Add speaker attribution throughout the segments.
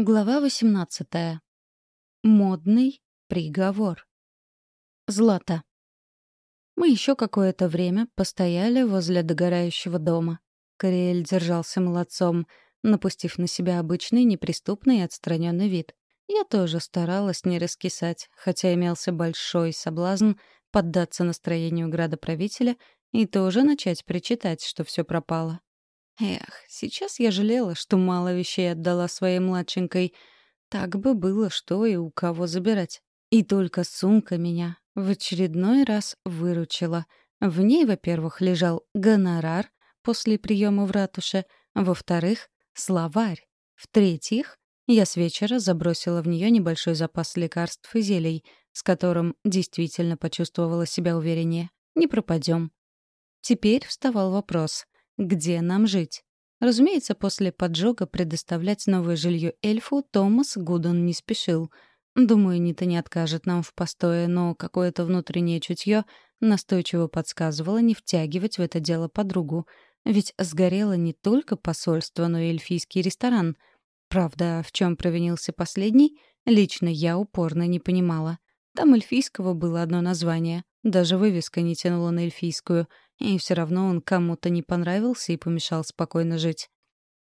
Speaker 1: Глава 18. Модный приговор. Злата. Мы еще какое-то время постояли возле догорающего дома. Кориэль держался молодцом, напустив на себя обычный неприступный и отстраненный вид. Я тоже старалась не раскисать, хотя имелся большой соблазн поддаться настроению градоправителя и тоже начать причитать, что все пропало. Эх, сейчас я жалела, что мало вещей отдала своей младшенькой. Так бы было, что и у кого забирать. И только сумка меня в очередной раз выручила. В ней, во-первых, лежал гонорар после приема в ратуше, во-вторых, словарь. В-третьих, я с вечера забросила в нее небольшой запас лекарств и зелий, с которым действительно почувствовала себя увереннее. Не пропадем. Теперь вставал вопрос — где нам жить. Разумеется, после поджога предоставлять новое жилье эльфу Томас Гудон не спешил. Думаю, Нита не откажет нам в постое, но какое-то внутреннее чутье настойчиво подсказывало не втягивать в это дело подругу. Ведь сгорело не только посольство, но и эльфийский ресторан. Правда, в чем провинился последний, лично я упорно не понимала. Там эльфийского было одно название. Даже вывеска не тянула на эльфийскую — и все равно он кому-то не понравился и помешал спокойно жить.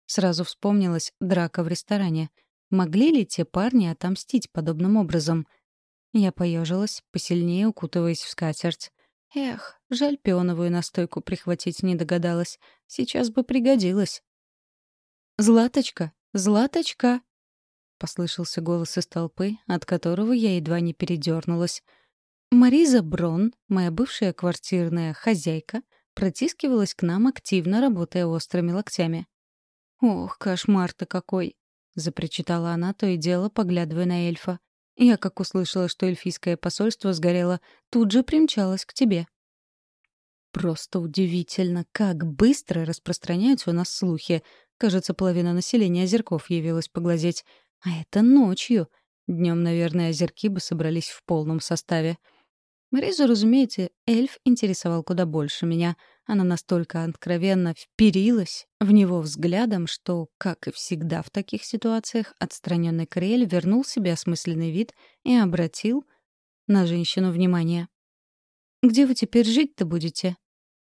Speaker 1: Сразу вспомнилась драка в ресторане. Могли ли те парни отомстить подобным образом? Я поежилась, посильнее укутываясь в скатерть. Эх, жаль, пионовую настойку прихватить не догадалась. Сейчас бы пригодилась. «Златочка! Златочка!» — послышался голос из толпы, от которого я едва не передернулась. Мариза Брон, моя бывшая квартирная хозяйка, протискивалась к нам, активно работая острыми локтями. «Ох, кошмар-то какой!» — запричитала она, то и дело, поглядывая на эльфа. «Я, как услышала, что эльфийское посольство сгорело, тут же примчалась к тебе». Просто удивительно, как быстро распространяются у нас слухи. Кажется, половина населения озерков явилась поглазеть. А это ночью. Днем, наверное, озерки бы собрались в полном составе. Маризу, разумеется, эльф интересовал куда больше меня. Она настолько откровенно вперилась в него взглядом, что, как и всегда в таких ситуациях, отстраненный Криэль вернул себе осмысленный вид и обратил на женщину внимание. «Где вы теперь жить-то будете?»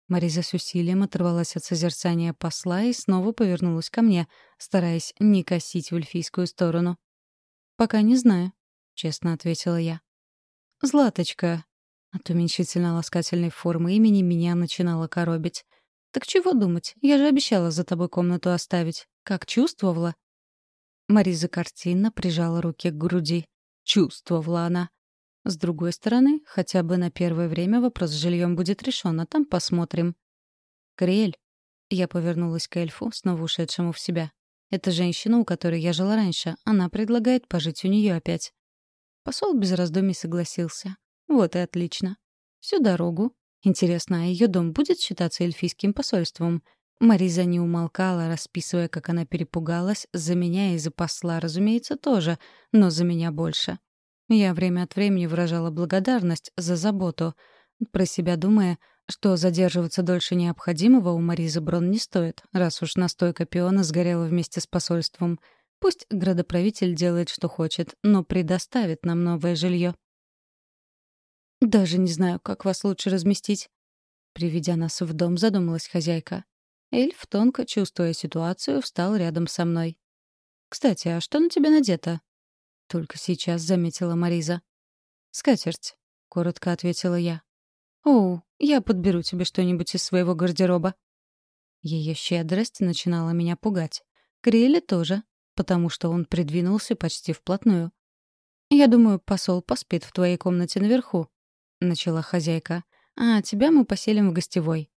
Speaker 1: Мариза с усилием оторвалась от созерцания посла и снова повернулась ко мне, стараясь не косить в эльфийскую сторону. «Пока не знаю», — честно ответила я. «Златочка», от уменьшительно-ласкательной формы имени меня начинало коробить. «Так чего думать? Я же обещала за тобой комнату оставить. Как чувствовала?» Мариза картинно прижала руки к груди. Чувствовала она. С другой стороны, хотя бы на первое время вопрос с жильем будет решен, а там посмотрим. «Криэль». Я повернулась к эльфу, снова ушедшему в себя. «Это женщина, у которой я жила раньше. Она предлагает пожить у нее опять». Посол без раздумий согласился. Вот и отлично. Всю дорогу. Интересно, а ее дом будет считаться эльфийским посольством? Мариза не умолкала, расписывая, как она перепугалась, за меня и за посла, разумеется, тоже, но за меня больше. Я время от времени выражала благодарность за заботу, про себя думая, что задерживаться дольше необходимого у Маризы Брон не стоит, раз уж настойка пиона сгорела вместе с посольством. Пусть градоправитель делает, что хочет, но предоставит нам новое жилье. «Даже не знаю, как вас лучше разместить». Приведя нас в дом, задумалась хозяйка. Эльф, тонко чувствуя ситуацию, встал рядом со мной. «Кстати, а что на тебе надето?» Только сейчас заметила Мариза. «Скатерть», — коротко ответила я. «О, я подберу тебе что-нибудь из своего гардероба». Ее щедрость начинала меня пугать. Криэля тоже, потому что он придвинулся почти вплотную. «Я думаю, посол поспит в твоей комнате наверху», начала хозяйка. «А тебя мы поселим в гостевой».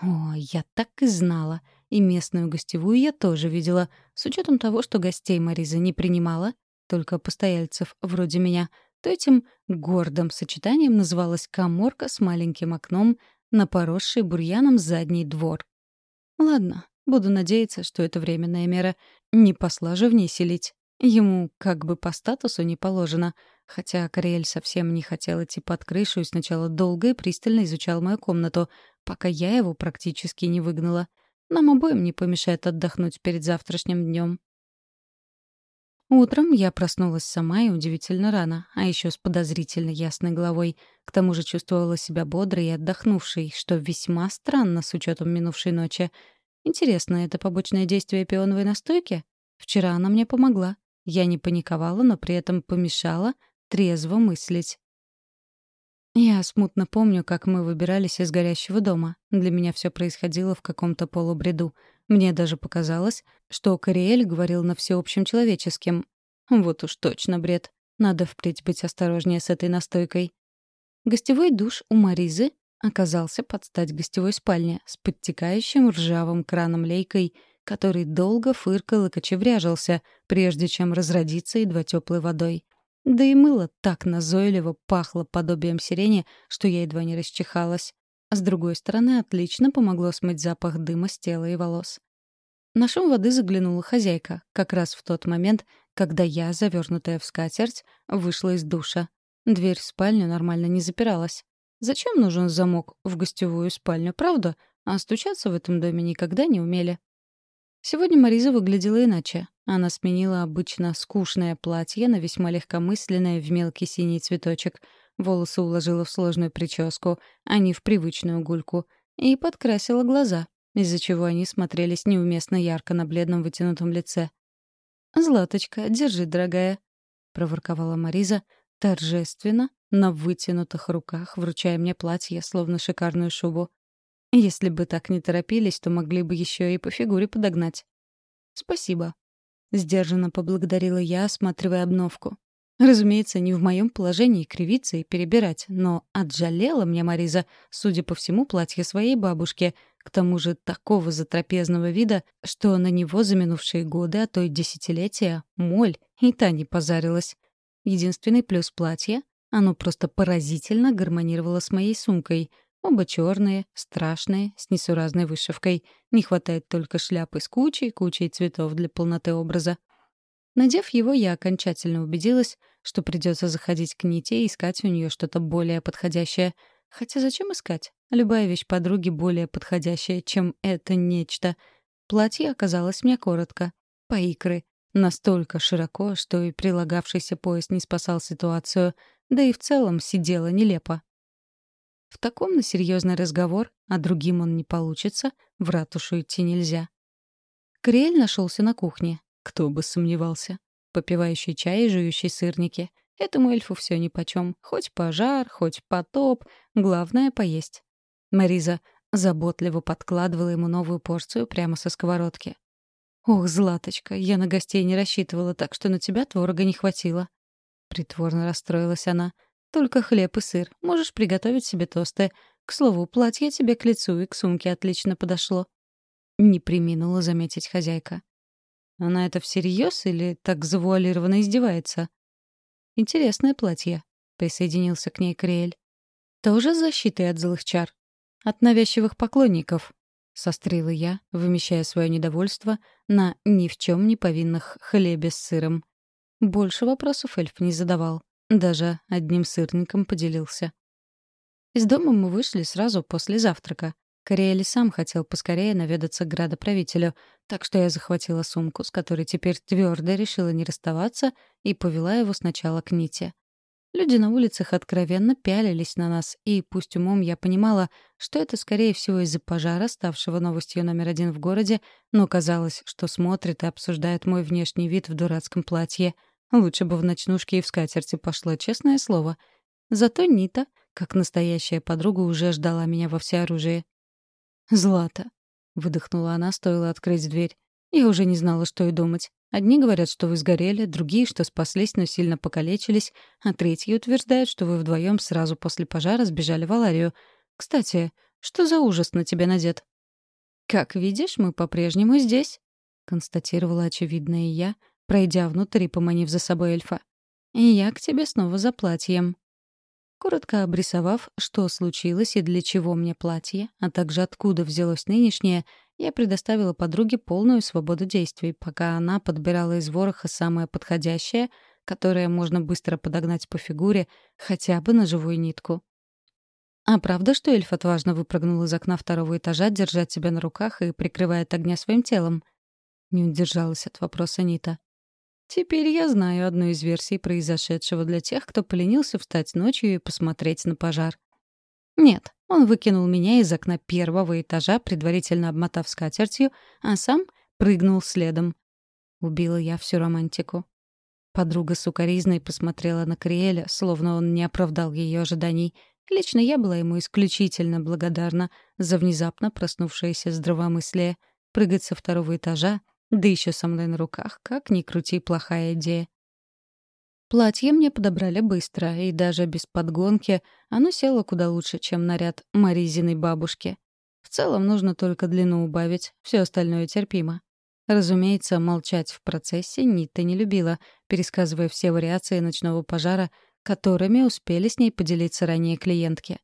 Speaker 1: О, я так и знала. И местную гостевую я тоже видела. С учетом того, что гостей Мариза не принимала, только постояльцев вроде меня, то этим гордым сочетанием называлась коморка с маленьким окном на поросший бурьяном задний двор. Ладно, буду надеяться, что это временная мера. Не посла же в ней селить. Ему как бы по статусу не положено — Хотя Кориэль совсем не хотел идти под крышу и сначала долго и пристально изучал мою комнату, пока я его практически не выгнала. Нам обоим не помешает отдохнуть перед завтрашним днем. Утром я проснулась сама и удивительно рано, а еще с подозрительно ясной головой. К тому же чувствовала себя бодрой и отдохнувшей, что весьма странно с учетом минувшей ночи. Интересно, это побочное действие пионовой настойки? Вчера она мне помогла. Я не паниковала, но при этом помешала трезво мыслить. Я смутно помню, как мы выбирались из горящего дома. Для меня все происходило в каком-то полубреду. Мне даже показалось, что Кориэль говорил на всеобщем человеческим. Вот уж точно бред. Надо впредь быть осторожнее с этой настойкой. Гостевой душ у Маризы оказался под стать гостевой спальне с подтекающим ржавым краном-лейкой, который долго фыркал и кочевряжился, прежде чем разродиться едва теплой водой. Да и мыло так назойливо пахло подобием сирени, что я едва не расчихалась. А с другой стороны, отлично помогло смыть запах дыма с тела и волос. На шум воды заглянула хозяйка, как раз в тот момент, когда я, завернутая в скатерть, вышла из душа. Дверь в спальню нормально не запиралась. Зачем нужен замок в гостевую спальню, правда? А стучаться в этом доме никогда не умели. Сегодня Мариза выглядела иначе. Она сменила обычно скучное платье на весьма легкомысленное в мелкий синий цветочек. Волосы уложила в сложную прическу, а не в привычную гульку. И подкрасила глаза, из-за чего они смотрелись неуместно ярко на бледном вытянутом лице. «Златочка, держи, дорогая», — проворковала Мариза, торжественно, на вытянутых руках, вручая мне платье, словно шикарную шубу. Если бы так не торопились, то могли бы еще и по фигуре подогнать. «Спасибо», — сдержанно поблагодарила я, осматривая обновку. Разумеется, не в моем положении кривиться и перебирать, но отжалела мне Мариза, судя по всему, платье своей бабушки, к тому же такого затрапезного вида, что на него за минувшие годы, а то и десятилетия, моль, и та не позарилась. Единственный плюс платья — оно просто поразительно гармонировало с моей сумкой — Оба черные, страшные, с несуразной вышивкой. Не хватает только шляпы с кучей, кучей цветов для полноты образа. Надев его, я окончательно убедилась, что придется заходить к Ните и искать у нее что-то более подходящее. Хотя зачем искать? Любая вещь подруги более подходящая, чем это нечто. Платье оказалось мне коротко. По икры. Настолько широко, что и прилагавшийся пояс не спасал ситуацию. Да и в целом сидела нелепо. В таком на серьезный разговор, а другим он не получится, в ратушу идти нельзя. Криэль нашелся на кухне. Кто бы сомневался. Попивающий чай и жующий сырники. Этому эльфу все нипочем. Хоть пожар, хоть потоп. Главное — поесть. Мариза заботливо подкладывала ему новую порцию прямо со сковородки. «Ох, Златочка, я на гостей не рассчитывала, так что на тебя творога не хватило». Притворно расстроилась она. Только хлеб и сыр. Можешь приготовить себе тосты. К слову, платье тебе к лицу и к сумке отлично подошло». Не приминула заметить хозяйка. Она это всерьез или так завуалированно издевается? «Интересное платье», — присоединился к ней Криэль. «Тоже с защитой от злых чар? От навязчивых поклонников?» — сострила я, вымещая свое недовольство на ни в чем не повинных хлебе с сыром. Больше вопросов эльф не задавал. Даже одним сырником поделился. Из дома мы вышли сразу после завтрака. Кориэли сам хотел поскорее наведаться к градоправителю, так что я захватила сумку, с которой теперь твердо решила не расставаться, и повела его сначала к Ните. Люди на улицах откровенно пялились на нас, и пусть умом я понимала, что это, скорее всего, из-за пожара, ставшего новостью номер один в городе, но казалось, что смотрят и обсуждают мой внешний вид в дурацком платье — Лучше бы в ночнушке и в скатерти пошла, честное слово. Зато Нита, как настоящая подруга, уже ждала меня во всеоружии. «Злата», — выдохнула она, стоило открыть дверь. Я уже не знала, что и думать. Одни говорят, что вы сгорели, другие, что спаслись, но сильно покалечились, а третьи утверждают, что вы вдвоем сразу после пожара сбежали в Аларию. Кстати, что за ужас на тебя надет? «Как видишь, мы по-прежнему здесь», — констатировала очевидное я, пройдя внутрь и поманив за собой эльфа. «И я к тебе снова за платьем». Коротко обрисовав, что случилось и для чего мне платье, а также откуда взялось нынешнее, я предоставила подруге полную свободу действий, пока она подбирала из вороха самое подходящее, которое можно быстро подогнать по фигуре, хотя бы на живую нитку. А правда, что эльф отважно выпрыгнул из окна второго этажа, держа себя на руках и прикрывая огня своим телом? Не удержалась от вопроса Нита. Теперь я знаю одну из версий произошедшего для тех, кто поленился встать ночью и посмотреть на пожар. Нет, он выкинул меня из окна первого этажа, предварительно обмотав скатертью, а сам прыгнул следом. Убила я всю романтику. Подруга сукоризной посмотрела на Криэля, словно он не оправдал ее ожиданий. Лично я была ему исключительно благодарна за внезапно проснувшееся здравомыслие. Прыгать со второго этажа, да еще со мной на руках, как ни крути, плохая идея. Платье мне подобрали быстро, и даже без подгонки оно село куда лучше, чем наряд Маризиной бабушки. В целом нужно только длину убавить, все остальное терпимо. Разумеется, молчать в процессе Нита не любила, пересказывая все вариации ночного пожара, которыми успели с ней поделиться ранее клиентки.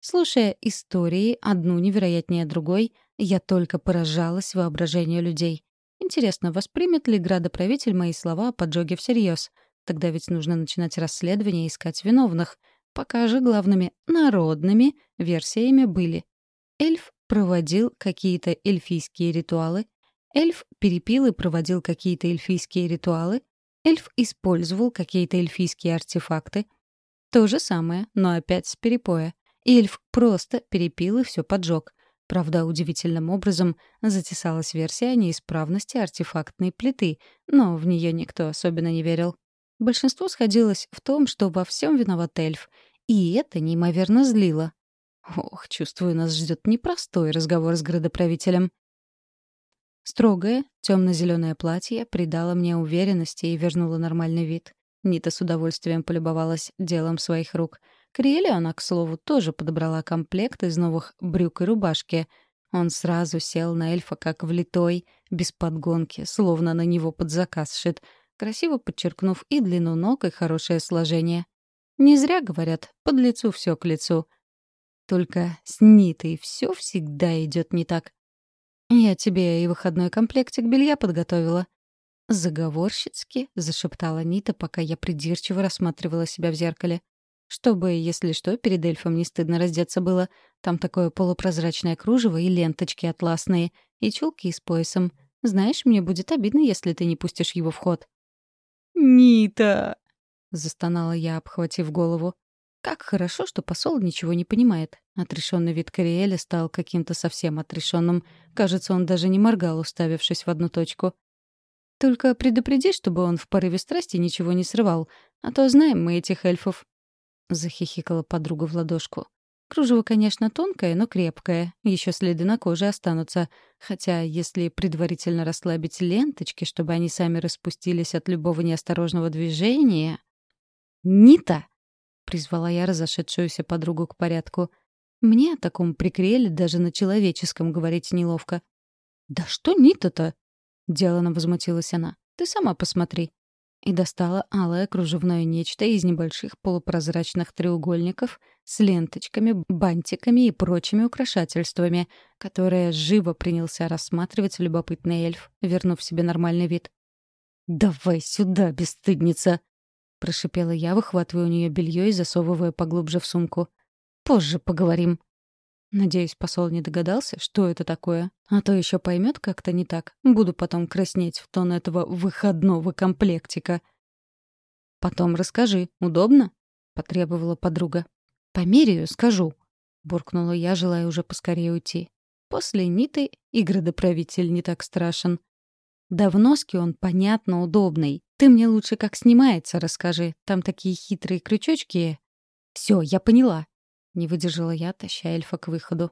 Speaker 1: Слушая истории, одну невероятнее другой, я только поражалась воображению людей. Интересно, воспримет ли градоправитель мои слова о поджоге всерьез? Тогда ведь нужно начинать расследование и искать виновных. Пока же главными народными версиями были. Эльф проводил какие-то эльфийские ритуалы, Эльф перепил и проводил какие-то эльфийские ритуалы. Эльф использовал какие-то эльфийские артефакты. То же самое, но опять с перепоя. Эльф просто перепил и все поджег. Правда, удивительным образом затесалась версия о неисправности артефактной плиты, но в нее никто особенно не верил. Большинство сходилось в том, что во всем виноват эльф, и это неимоверно злило. Ох, чувствую, нас ждет непростой разговор с градоправителем. Строгое, темно-зеленое платье придало мне уверенности и вернуло нормальный вид. Нита с удовольствием полюбовалась делом своих рук. Криэле она, к слову, тоже подобрала комплект из новых брюк и рубашки. Он сразу сел на эльфа как влитой, без подгонки, словно на него под заказ шит, красиво подчеркнув и длину ног, и хорошее сложение. Не зря говорят, под лицу все к лицу. Только с Нитой все всегда идет не так. «Я тебе и выходной комплектик белья подготовила». Заговорщицки зашептала Нита, пока я придирчиво рассматривала себя в зеркале. Чтобы, если что, перед эльфом не стыдно раздеться было. Там такое полупрозрачное кружево и ленточки атласные, и чулки с поясом. Знаешь, мне будет обидно, если ты не пустишь его в ход. «Нита!» — застонала я, обхватив голову. Как хорошо, что посол ничего не понимает. Отрешенный вид Кориэля стал каким-то совсем отрешенным. Кажется, он даже не моргал, уставившись в одну точку. «Только предупреди, чтобы он в порыве страсти ничего не срывал, а то знаем мы этих эльфов». Захихикала подруга в ладошку. Кружево, конечно, тонкое, но крепкое. Еще следы на коже останутся. Хотя, если предварительно расслабить ленточки, чтобы они сами распустились от любого неосторожного движения... «Нита!» призвала я разошедшуюся подругу к порядку. Мне о таком прикрели даже на человеческом говорить неловко. «Да что Нита-то?» — делано возмутилась она. «Ты сама посмотри». И достала алое кружевное нечто из небольших полупрозрачных треугольников с ленточками, бантиками и прочими украшательствами, которые живо принялся рассматривать любопытный эльф, вернув себе нормальный вид. «Давай сюда, бесстыдница!» — прошипела я, выхватывая у нее белье и засовывая поглубже в сумку. «Позже поговорим». Надеюсь, посол не догадался, что это такое. А то еще поймет как-то не так. Буду потом краснеть в тон этого выходного комплектика. «Потом расскажи. Удобно?» — потребовала подруга. «Померяю, скажу», — буркнула я, желая уже поскорее уйти. После Ниты и градоправитель не так страшен. Да в носке он, понятно, удобный. Ты мне лучше как снимается расскажи. Там такие хитрые крючочки. Все, я поняла. Не выдержала я, таща эльфа к выходу.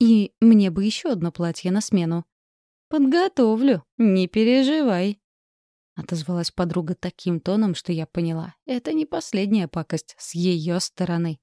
Speaker 1: И мне бы еще одно платье на смену. Подготовлю, не переживай. Отозвалась подруга таким тоном, что я поняла. Это не последняя пакость с ее стороны.